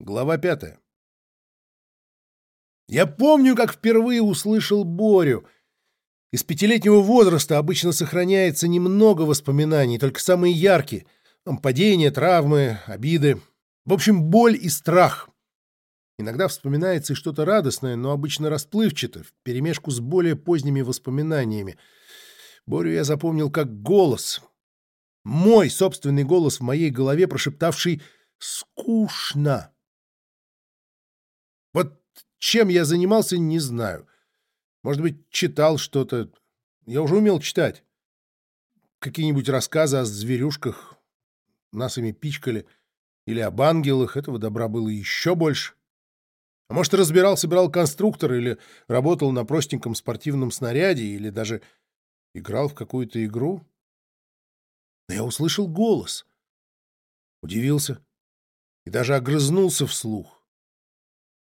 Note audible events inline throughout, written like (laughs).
Глава пятая. Я помню, как впервые услышал Борю. Из пятилетнего возраста обычно сохраняется немного воспоминаний, только самые яркие. Падения, травмы, обиды. В общем, боль и страх. Иногда вспоминается и что-то радостное, но обычно расплывчато, вперемешку с более поздними воспоминаниями. Борю я запомнил как голос. Мой собственный голос в моей голове, прошептавший «скучно». Чем я занимался, не знаю. Может быть, читал что-то. Я уже умел читать. Какие-нибудь рассказы о зверюшках. Нас ими пичкали. Или об ангелах. Этого добра было еще больше. А может, разбирал, собирал конструктор, или работал на простеньком спортивном снаряде, или даже играл в какую-то игру. Но я услышал голос. Удивился и даже огрызнулся вслух.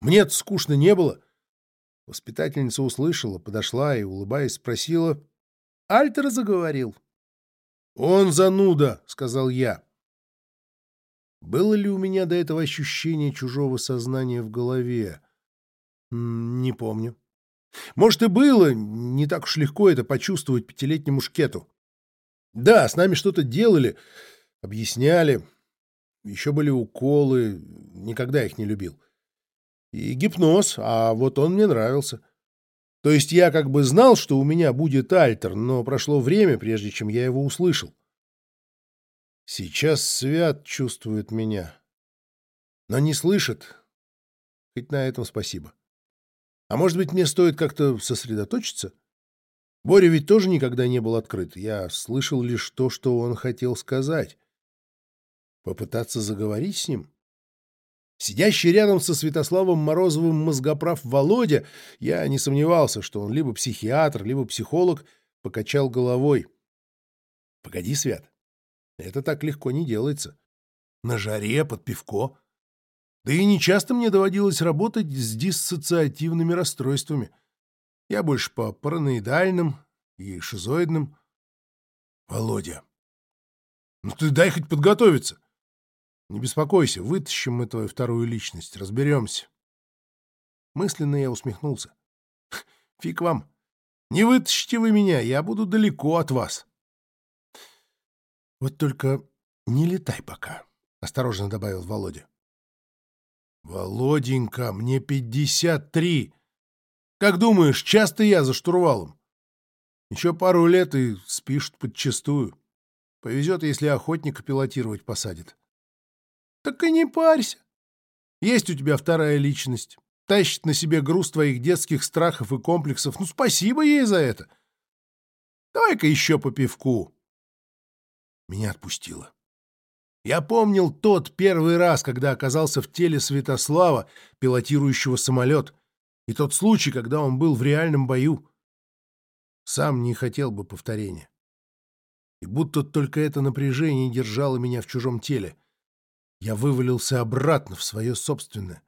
Мне-то скучно не было. Воспитательница услышала, подошла и, улыбаясь, спросила. — Альтер заговорил. — Он зануда, — сказал я. Было ли у меня до этого ощущение чужого сознания в голове? Не помню. Может, и было, не так уж легко это почувствовать пятилетнему шкету. Да, с нами что-то делали, объясняли. Еще были уколы, никогда их не любил и гипноз, а вот он мне нравился. То есть я как бы знал, что у меня будет альтер, но прошло время, прежде чем я его услышал. Сейчас Свят чувствует меня, но не слышит. Хоть на этом спасибо. А может быть, мне стоит как-то сосредоточиться? Боря ведь тоже никогда не был открыт. Я слышал лишь то, что он хотел сказать. Попытаться заговорить с ним? Сидящий рядом со Святославом Морозовым мозгоправ Володя, я не сомневался, что он либо психиатр, либо психолог, покачал головой. Погоди, Свят, это так легко не делается. На жаре, под пивко. Да и не часто мне доводилось работать с диссоциативными расстройствами. Я больше по параноидальным и шизоидным. Володя, ну ты дай хоть подготовиться. Не беспокойся, вытащим мы твою вторую личность, разберемся. Мысленно я усмехнулся. (laughs) Фиг вам. Не вытащите вы меня, я буду далеко от вас. Вот только не летай пока, — осторожно добавил Володя. Володенька, мне пятьдесят три. Как думаешь, часто я за штурвалом? Еще пару лет и спишут подчистую. Повезет, если охотника пилотировать посадит. Так и не парься. Есть у тебя вторая личность. Тащит на себе груз твоих детских страхов и комплексов. Ну, спасибо ей за это. Давай-ка еще по пивку. Меня отпустило. Я помнил тот первый раз, когда оказался в теле Святослава, пилотирующего самолет, и тот случай, когда он был в реальном бою. Сам не хотел бы повторения. И будто только это напряжение держало меня в чужом теле. Я вывалился обратно в свое собственное.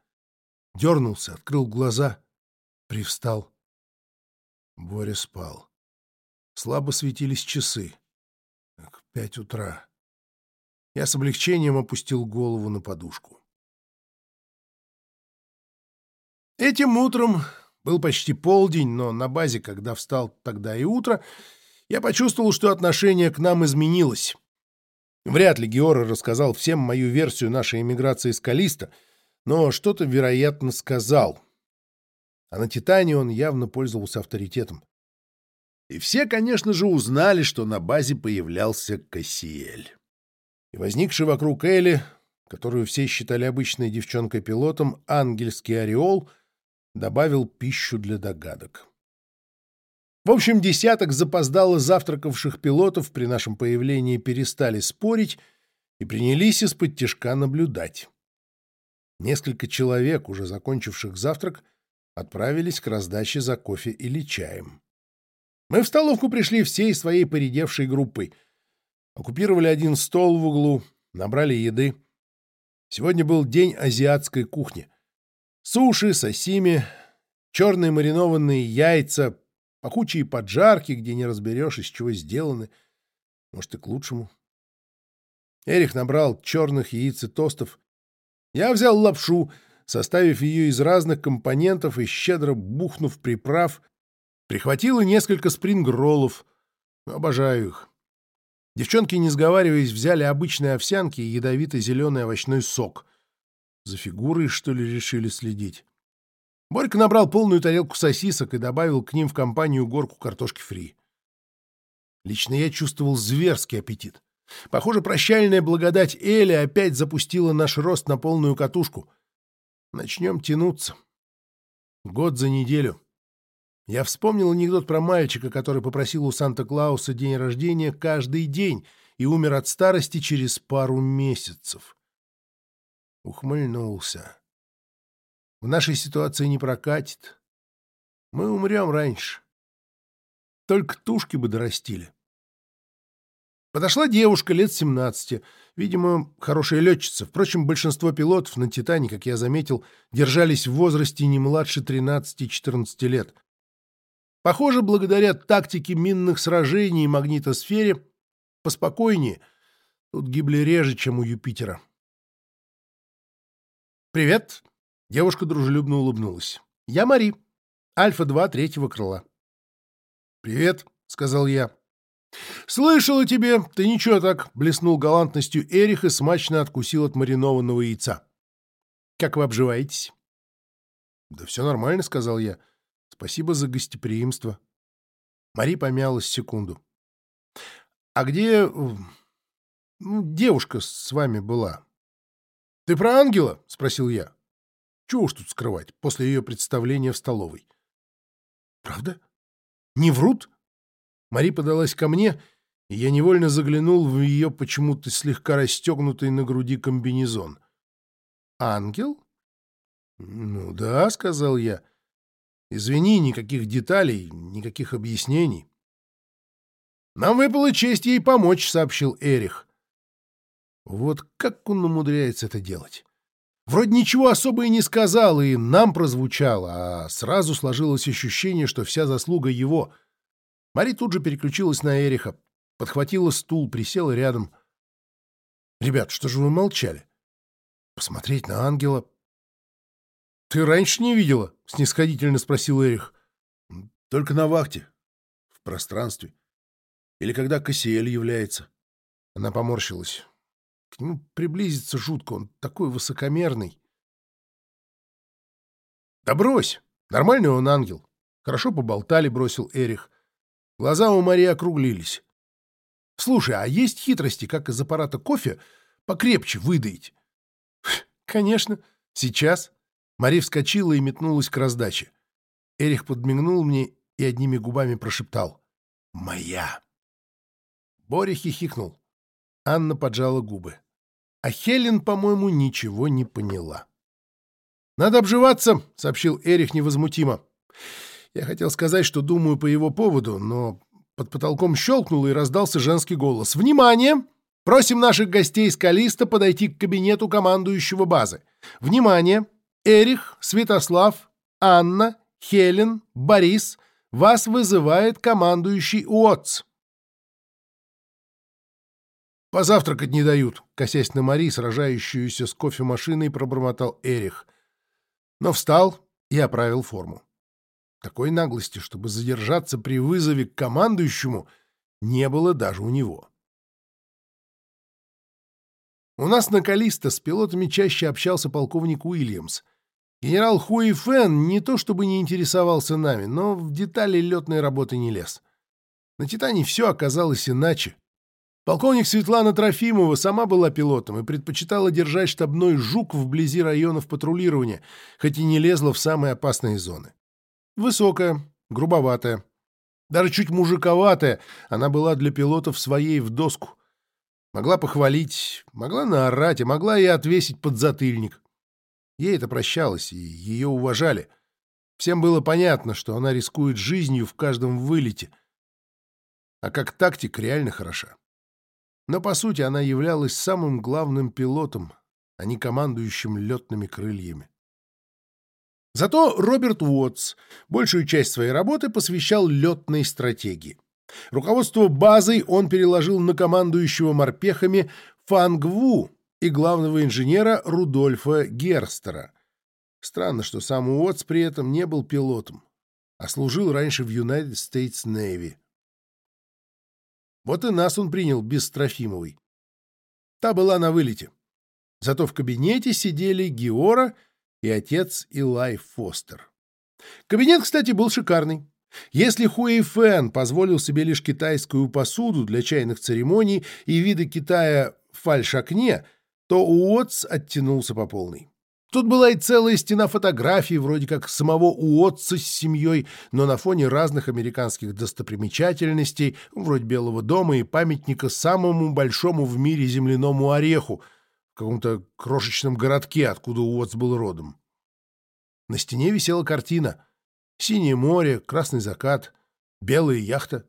Дернулся, открыл глаза, привстал. Боря спал. Слабо светились часы. К пять утра. Я с облегчением опустил голову на подушку. Этим утром был почти полдень, но на базе, когда встал тогда и утро, я почувствовал, что отношение к нам изменилось. Вряд ли Геора рассказал всем мою версию нашей эмиграции с Калиста, но что-то, вероятно, сказал. А на Титане он явно пользовался авторитетом. И все, конечно же, узнали, что на базе появлялся Кассиэль. И возникший вокруг Элли, которую все считали обычной девчонкой-пилотом, ангельский ореол добавил пищу для догадок. В общем, десяток запоздало завтракавших пилотов при нашем появлении перестали спорить и принялись из-под тяжка наблюдать. Несколько человек, уже закончивших завтрак, отправились к раздаче за кофе или чаем. Мы в столовку пришли всей своей поредевшей группой. Оккупировали один стол в углу, набрали еды. Сегодня был день азиатской кухни. Суши, сосими, черные маринованные яйца, Пахучие поджарки, где не разберешь, из чего сделаны. Может, и к лучшему. Эрих набрал черных яиц и тостов. Я взял лапшу, составив ее из разных компонентов и щедро бухнув приправ, прихватил и несколько спрингроллов. Обожаю их. Девчонки, не сговариваясь, взяли обычные овсянки и ядовитый зеленый овощной сок. За фигурой, что ли, решили следить. Борька набрал полную тарелку сосисок и добавил к ним в компанию горку картошки фри. Лично я чувствовал зверский аппетит. Похоже, прощальная благодать Эли опять запустила наш рост на полную катушку. Начнем тянуться. Год за неделю. Я вспомнил анекдот про мальчика, который попросил у Санта-Клауса день рождения каждый день и умер от старости через пару месяцев. Ухмыльнулся. В нашей ситуации не прокатит. Мы умрем раньше. Только тушки бы дорастили. Подошла девушка лет 17, видимо, хорошая летчица. Впрочем, большинство пилотов на «Титане», как я заметил, держались в возрасте не младше 13-14 лет. Похоже, благодаря тактике минных сражений и магнитосфере, поспокойнее, тут гибли реже, чем у Юпитера. «Привет!» Девушка дружелюбно улыбнулась. «Я Мари, Альфа-2 третьего крыла». «Привет», — сказал я. «Слышал о тебе. Ты ничего так», — блеснул галантностью Эрих и смачно откусил от маринованного яйца. «Как вы обживаетесь?» «Да все нормально», — сказал я. «Спасибо за гостеприимство». Мари помялась секунду. «А где... Девушка с вами была?» «Ты про ангела?» — спросил я. Чего уж тут скрывать, после ее представления в столовой. Правда? Не врут? Мари подалась ко мне, и я невольно заглянул в ее почему-то слегка расстегнутый на груди комбинезон. «Ангел?» «Ну да», — сказал я. «Извини, никаких деталей, никаких объяснений». «Нам выпала честь ей помочь», — сообщил Эрих. Вот как он умудряется это делать? Вроде ничего особо и не сказал, и нам прозвучало, а сразу сложилось ощущение, что вся заслуга его. Мари тут же переключилась на Эриха, подхватила стул, присела рядом. «Ребят, что же вы молчали? Посмотреть на ангела?» «Ты раньше не видела?» — снисходительно спросил Эрих. «Только на вахте, в пространстве. Или когда Кассиэль является». Она поморщилась. К нему приблизиться жутко, он такой высокомерный. Да брось, нормальный он ангел. Хорошо поболтали, бросил Эрих. Глаза у Марии округлились. Слушай, а есть хитрости, как из аппарата кофе покрепче выдаить? Конечно, сейчас. Мария вскочила и метнулась к раздаче. Эрих подмигнул мне и одними губами прошептал «Моя». Боря хихикнул. Анна поджала губы. А Хелен, по-моему, ничего не поняла. «Надо обживаться», — сообщил Эрих невозмутимо. Я хотел сказать, что думаю по его поводу, но под потолком щелкнул и раздался женский голос. «Внимание! Просим наших гостей из Калиста подойти к кабинету командующего базы. Внимание! Эрих, Святослав, Анна, Хелен, Борис. Вас вызывает командующий УОЦ». «Позавтракать не дают», — косясь на Мари, сражающуюся с кофемашиной, пробормотал Эрих. Но встал и оправил форму. Такой наглости, чтобы задержаться при вызове к командующему, не было даже у него. У нас на Калиста с пилотами чаще общался полковник Уильямс. Генерал Хуи Фэн не то чтобы не интересовался нами, но в детали летной работы не лез. На «Титане» все оказалось иначе. Полковник Светлана Трофимова сама была пилотом и предпочитала держать штабной «Жук» вблизи районов патрулирования, хоть и не лезла в самые опасные зоны. Высокая, грубоватая, даже чуть мужиковатая, она была для пилотов своей в доску. Могла похвалить, могла наорать, а могла и отвесить подзатыльник. Ей это прощалось, и ее уважали. Всем было понятно, что она рискует жизнью в каждом вылете. А как тактик реально хороша. Но, по сути, она являлась самым главным пилотом, а не командующим летными крыльями. Зато Роберт Уотс большую часть своей работы посвящал летной стратегии. Руководство базой он переложил на командующего морпехами Фангву, и главного инженера Рудольфа Герстера. Странно, что сам Уотс при этом не был пилотом, а служил раньше в United States Navy. Вот и нас он принял без Трофимовой. Та была на вылете. Зато в кабинете сидели Геора и отец Илай Фостер. Кабинет, кстати, был шикарный. Если Хуэй Фэн позволил себе лишь китайскую посуду для чайных церемоний и виды Китая в фальш-окне, то Уотс оттянулся по полной. Тут была и целая стена фотографий, вроде как самого Уотса с семьей, но на фоне разных американских достопримечательностей, вроде Белого дома и памятника самому большому в мире земляному ореху в каком-то крошечном городке, откуда Уотс был родом. На стене висела картина. Синее море, красный закат, белая яхта.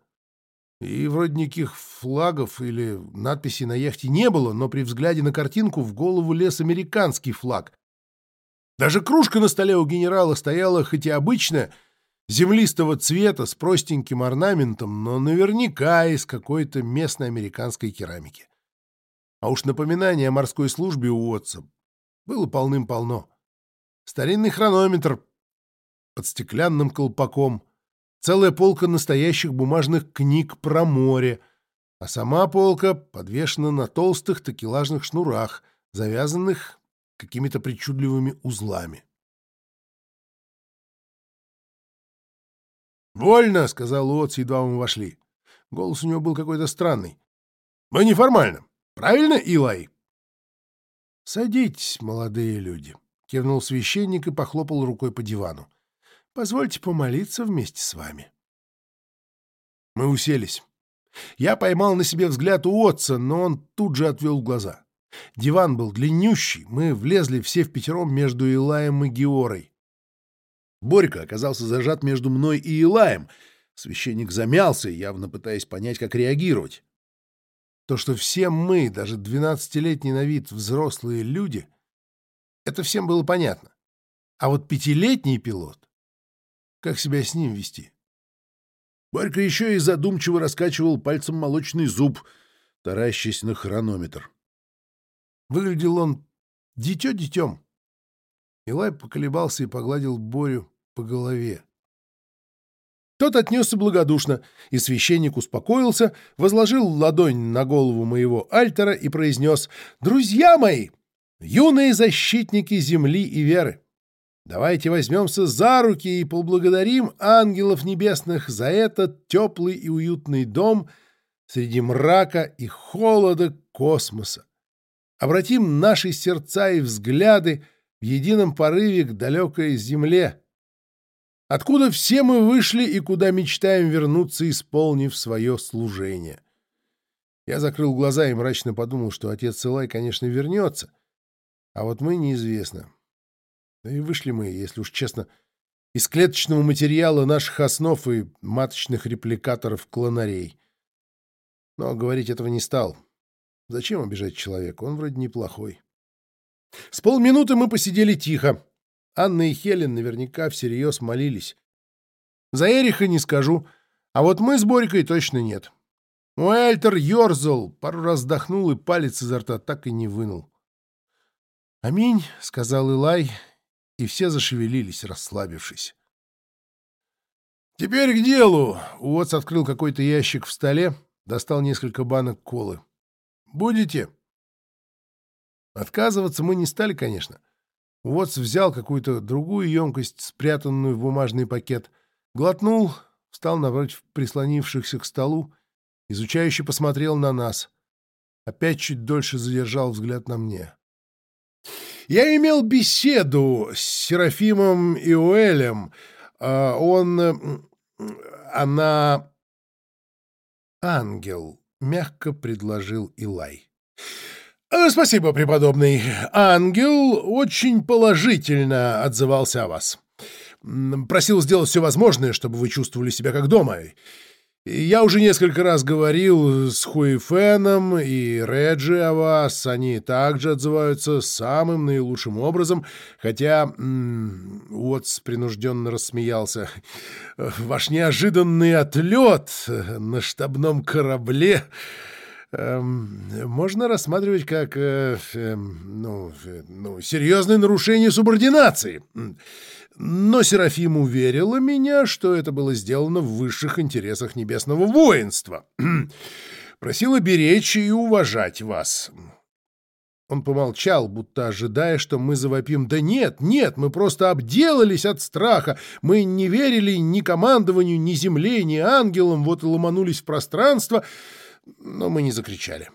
И вроде никаких флагов или надписей на яхте не было, но при взгляде на картинку в голову лез американский флаг, даже кружка на столе у генерала стояла хоть и обычная, землистого цвета с простеньким орнаментом, но наверняка из какой-то местной американской керамики. А уж напоминание о морской службе у Уотса было полным-полно. Старинный хронометр под стеклянным колпаком, целая полка настоящих бумажных книг про море, а сама полка подвешена на толстых такелажных шнурах, завязанных какими-то причудливыми узлами. «Вольно!» — сказал Уотс, едва мы вошли. Голос у него был какой-то странный. «Мы неформально. Правильно, Илай?» «Садитесь, молодые люди», — кивнул священник и похлопал рукой по дивану. «Позвольте помолиться вместе с вами». Мы уселись. Я поймал на себе взгляд Уотса, но он тут же отвел глаза. Диван был длиннющий, мы влезли все в пятером между Илаем и Георой. Борька оказался зажат между мной и Илаем. Священник замялся, явно пытаясь понять, как реагировать. То, что все мы, даже двенадцатилетний на вид взрослые люди, это всем было понятно. А вот пятилетний пилот, как себя с ним вести? Борька еще и задумчиво раскачивал пальцем молочный зуб, таращась на хронометр. Выглядел он дитё детем. Илай поколебался и погладил Борю по голове. Тот отнесся благодушно, и священник успокоился, возложил ладонь на голову моего альтера и произнес «Друзья мои, юные защитники земли и веры, давайте возьмемся за руки и поблагодарим ангелов небесных за этот теплый и уютный дом среди мрака и холода космоса обратим наши сердца и взгляды в едином порыве к далекой земле, откуда все мы вышли и куда мечтаем вернуться, исполнив свое служение. Я закрыл глаза и мрачно подумал, что отец Илай, конечно, вернется, а вот мы неизвестно. Да и вышли мы, если уж честно, из клеточного материала наших основ и маточных репликаторов клонарей. Но говорить этого не стал. — Зачем обижать человека? Он вроде неплохой. С полминуты мы посидели тихо. Анна и Хелен наверняка всерьез молились. За Эриха не скажу, а вот мы с Борькой точно нет. Уэльтер ерзал, пару раз вздохнул и палец изо рта так и не вынул. «Аминь», — сказал Илай, и все зашевелились, расслабившись. «Теперь к делу!» — Уотс открыл какой-то ящик в столе, достал несколько банок колы. Будете?» Отказываться мы не стали, конечно. Уотс взял какую-то другую емкость, спрятанную в бумажный пакет, глотнул, встал напротив прислонившихся к столу, изучающе посмотрел на нас. Опять чуть дольше задержал взгляд на мне. «Я имел беседу с Серафимом и Уэлем. А он... Она... ангел». — мягко предложил Илай. «Э, «Спасибо, преподобный. Ангел очень положительно отзывался о вас. Просил сделать все возможное, чтобы вы чувствовали себя как дома. Я уже несколько раз говорил с Хуэйфеном и Реджи о вас. Они также отзываются самым наилучшим образом, хотя... Уотс принужденно рассмеялся. Ваш неожиданный отлет на штабном корабле можно рассматривать как э, э, ну, ну, серьезное нарушение субординации. Но Серафим уверила меня, что это было сделано в высших интересах небесного воинства. (clears throat) Просила беречь и уважать вас. Он помолчал, будто ожидая, что мы завопим. «Да нет, нет, мы просто обделались от страха. Мы не верили ни командованию, ни земле, ни ангелам, вот и ломанулись в пространство». Но мы не закричали.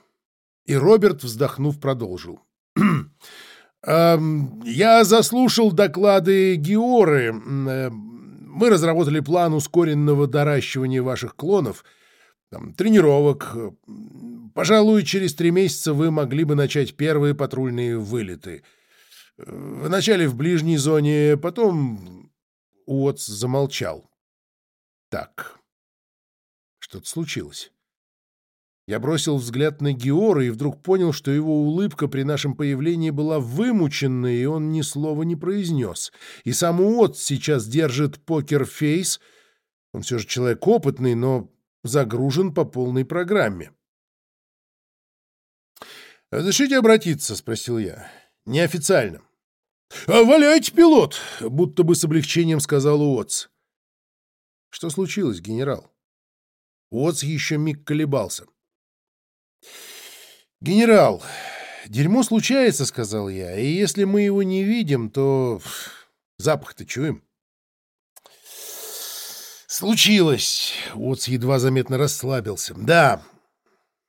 И Роберт, вздохнув, продолжил. (clears throat) «Я заслушал доклады Георы. Э, мы разработали план ускоренного доращивания ваших клонов, тренировок, Пожалуй, через три месяца вы могли бы начать первые патрульные вылеты. Вначале в ближней зоне, потом...» Уотс замолчал. «Так, что-то случилось». Я бросил взгляд на Геора и вдруг понял, что его улыбка при нашем появлении была вымученной, и он ни слова не произнес. И сам Уотс сейчас держит покер-фейс. Он все же человек опытный, но загружен по полной программе. «Разрешите обратиться?» — спросил я. «Неофициально». «А «Валяйте, пилот!» — будто бы с облегчением сказал Уотс. «Что случилось, генерал?» Уотс еще миг колебался. «Генерал, дерьмо случается», — сказал я, — «и если мы его не видим, то запах-то чуем». «Случилось!» — Уотс едва заметно расслабился. «Да,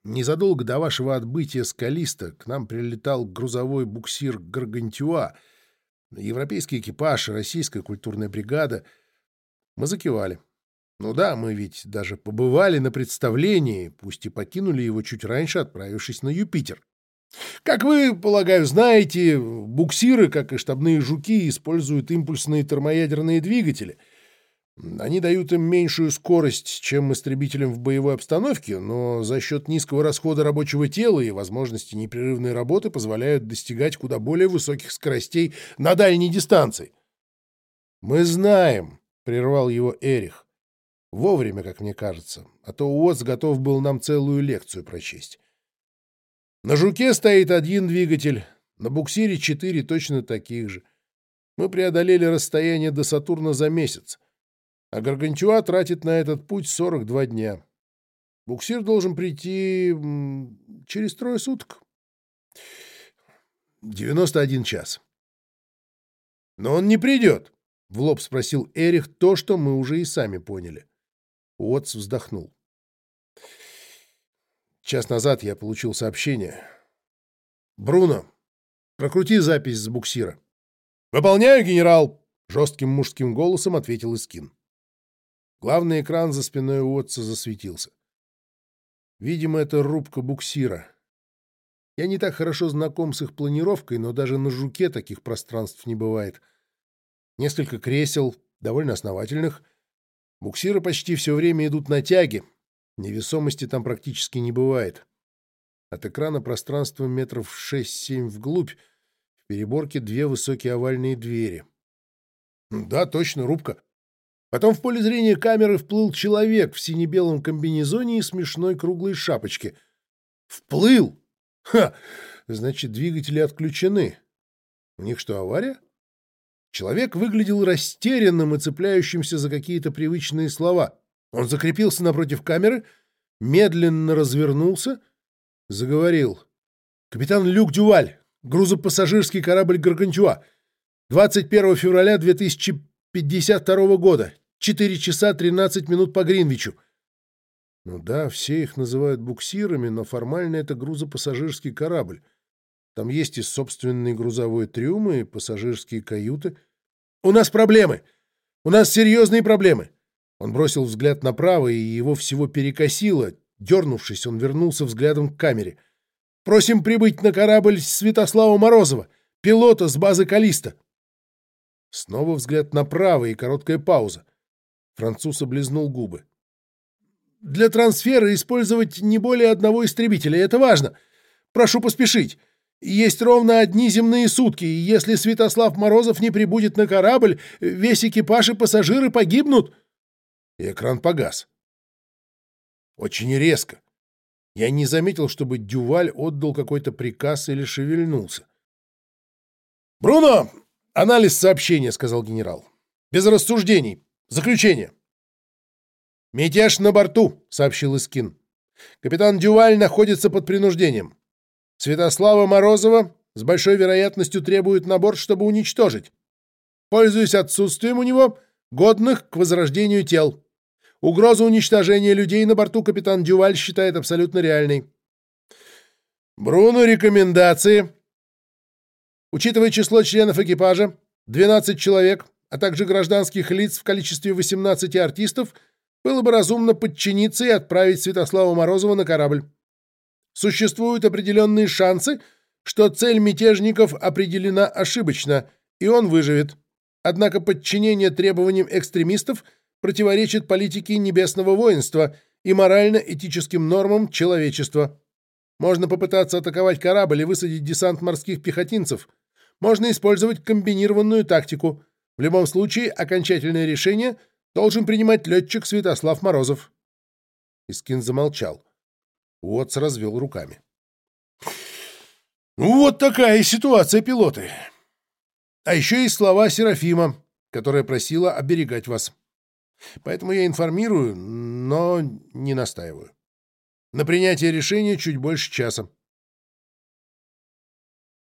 Незадолго до вашего отбытия с Калиста к нам прилетал грузовой буксир «Гаргантюа», европейский экипаж, российская культурная бригада. Мы закивали. Ну да, мы ведь даже побывали на представлении, пусть и покинули его чуть раньше, отправившись на Юпитер. Как вы, полагаю, знаете, буксиры, как и штабные жуки, используют импульсные термоядерные двигатели — они дают им меньшую скорость, чем истребителям в боевой обстановке, но за счет низкого расхода рабочего тела и возможности непрерывной работы позволяют достигать куда более высоких скоростей на дальней дистанции. «Мы знаем», — прервал его Эрих. Вовремя, как мне кажется, а то Уотс готов был нам целую лекцию прочесть. На «Жуке» стоит один двигатель, на «Буксире» четыре точно таких же. Мы преодолели расстояние до Сатурна за месяц а Гаргантюа тратит на этот путь 42 дня. Буксир должен прийти через трое суток. 91 час. Но он не придет, — в лоб спросил Эрих то, что мы уже и сами поняли. Уотс вздохнул. Час назад я получил сообщение. «Бруно, прокрути запись с буксира». «Выполняю, генерал!» — жестким мужским голосом ответил Искин. Главный экран за спиной Уотса засветился. Видимо, это рубка буксира. Я не так хорошо знаком с их планировкой, но даже на «Жуке» таких пространств не бывает. Несколько кресел, довольно основательных. Буксиры почти все время идут на тяге. Невесомости там практически не бывает. От экрана пространство метров 6-7 вглубь, в переборке две высокие овальные двери. Да, точно, рубка. Потом в поле зрения камеры вплыл человек в сине-белом комбинезоне и смешной круглой шапочке. Вплыл! Ха! Значит, двигатели отключены. У них что, авария? Человек выглядел растерянным и цепляющимся за какие-то привычные слова. Он закрепился напротив камеры, медленно развернулся, заговорил. «Капитан Люк Дюваль, грузопассажирский корабль «Гаргантюа», 21 февраля 2052 года, Четыре часа тринадцать минут по Гринвичу. Ну да, все их называют буксирами, но формально это грузопассажирский корабль. Там есть и собственный грузовой трюм, и пассажирские каюты. У нас проблемы! У нас серьезные проблемы! Он бросил взгляд направо, и его всего перекосило. Дернувшись, он вернулся взглядом к камере. «Просим прибыть на корабль Святослава Морозова, пилота с базы Калиста». Снова взгляд направо и короткая пауза. Француз облизнул губы. «Для трансфера использовать не более одного истребителя. Это важно. Прошу поспешить. Есть ровно одни земные сутки, и если Святослав Морозов не прибудет на корабль, весь экипаж и пассажиры погибнут». И экран погас. Очень резко. Я не заметил, чтобы Дюваль отдал какой-то приказ или шевельнулся. «Бруно! Анализ сообщения», — сказал генерал. «Без рассуждений. Заключение». «Мятеж на борту», — сообщил Искин. «Капитан Дюваль находится под принуждением. Святослава Морозова с большой вероятностью требует на борт, чтобы уничтожить. Пользуясь отсутствием у него годных к возрождению тел. Угрозу уничтожения людей на борту капитан Дюваль считает абсолютно реальной. Бруно рекомендации. Учитывая число членов экипажа, 12 человек, а также гражданских лиц в количестве 18 артистов, было бы разумно подчиниться и отправить Святослава Морозова на корабль. Существуют определенные шансы, что цель мятежников определена ошибочно, и он выживет. Однако подчинение требованиям экстремистов противоречит политике небесного воинства и морально-этическим нормам человечества. Можно попытаться атаковать корабль и высадить десант морских пехотинцев. Можно использовать комбинированную тактику. В любом случае, окончательное решение должен принимать летчик Святослав Морозов. Искин замолчал. Уотс развел руками. «Ну, вот такая ситуация, пилоты. А еще и слова Серафима, которая просила оберегать вас. Поэтому я информирую, но не настаиваю. На принятие решения чуть больше часа.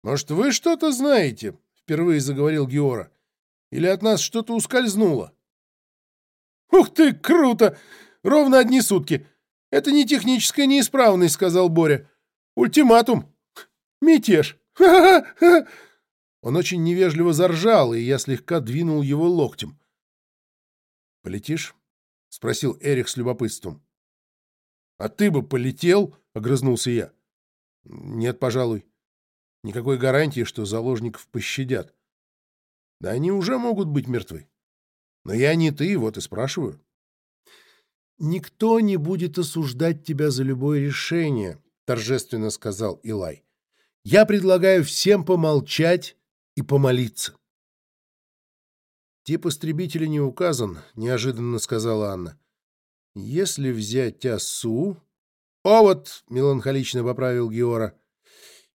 «Может, вы что-то знаете?» — впервые заговорил Геора. «Или от нас что-то ускользнуло?» «Ух ты, круто! Ровно одни сутки. Это не техническая неисправность», — сказал Боря. «Ультиматум. Мятеж. Ха-ха-ха!» (laughs) Он очень невежливо заржал, и я слегка двинул его локтем. «Полетишь?» — спросил Эрих с любопытством. «А ты бы полетел?» — огрызнулся я. «Нет, пожалуй. Никакой гарантии, что заложников пощадят. Да они уже могут быть мертвы. Но я не ты, вот и спрашиваю». «Никто не будет осуждать тебя за любое решение», — торжественно сказал Илай. «Я предлагаю всем помолчать и помолиться. «Тип истребителя не указан», — неожиданно сказала Анна. «Если взять осу...» «О, вот!» — меланхолично поправил Геора.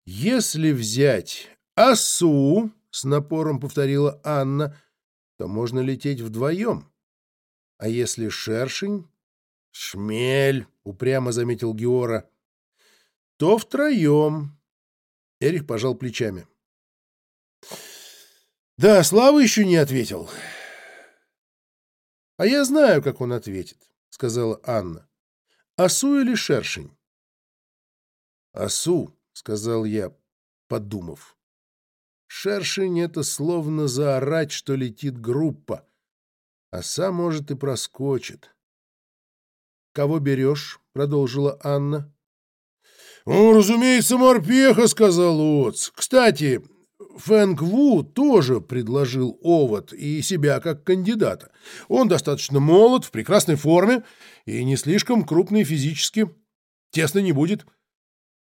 «Если взять осу...» — с напором повторила Анна, — то можно лететь вдвоем. А если шершень... «Шмель!» — упрямо заметил Геора. «То втроем». Эрих пожал плечами. Да, Слава еще не ответил. А я знаю, как он ответит, сказала Анна. Осу или шершень? Осу, сказал я, подумав. Шершень — это словно заорать, что летит группа. Оса, может, и проскочит. «Кого берешь?» — продолжила Анна. «Ну, разумеется, морпеха», — сказал Оц. «Кстати, Фэнк Ву тоже предложил Овод и себя как кандидата. Он достаточно молод, в прекрасной форме и не слишком крупный физически. Тесно не будет.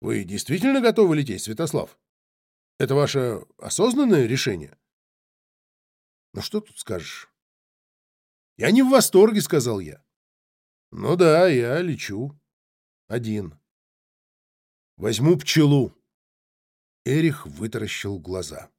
Вы действительно готовы лететь, Святослав? Это ваше осознанное решение? Ну что тут скажешь? Я не в восторге, сказал я. Ну да, я лечу. Один. Возьму пчелу. Эрих вытаращил глаза.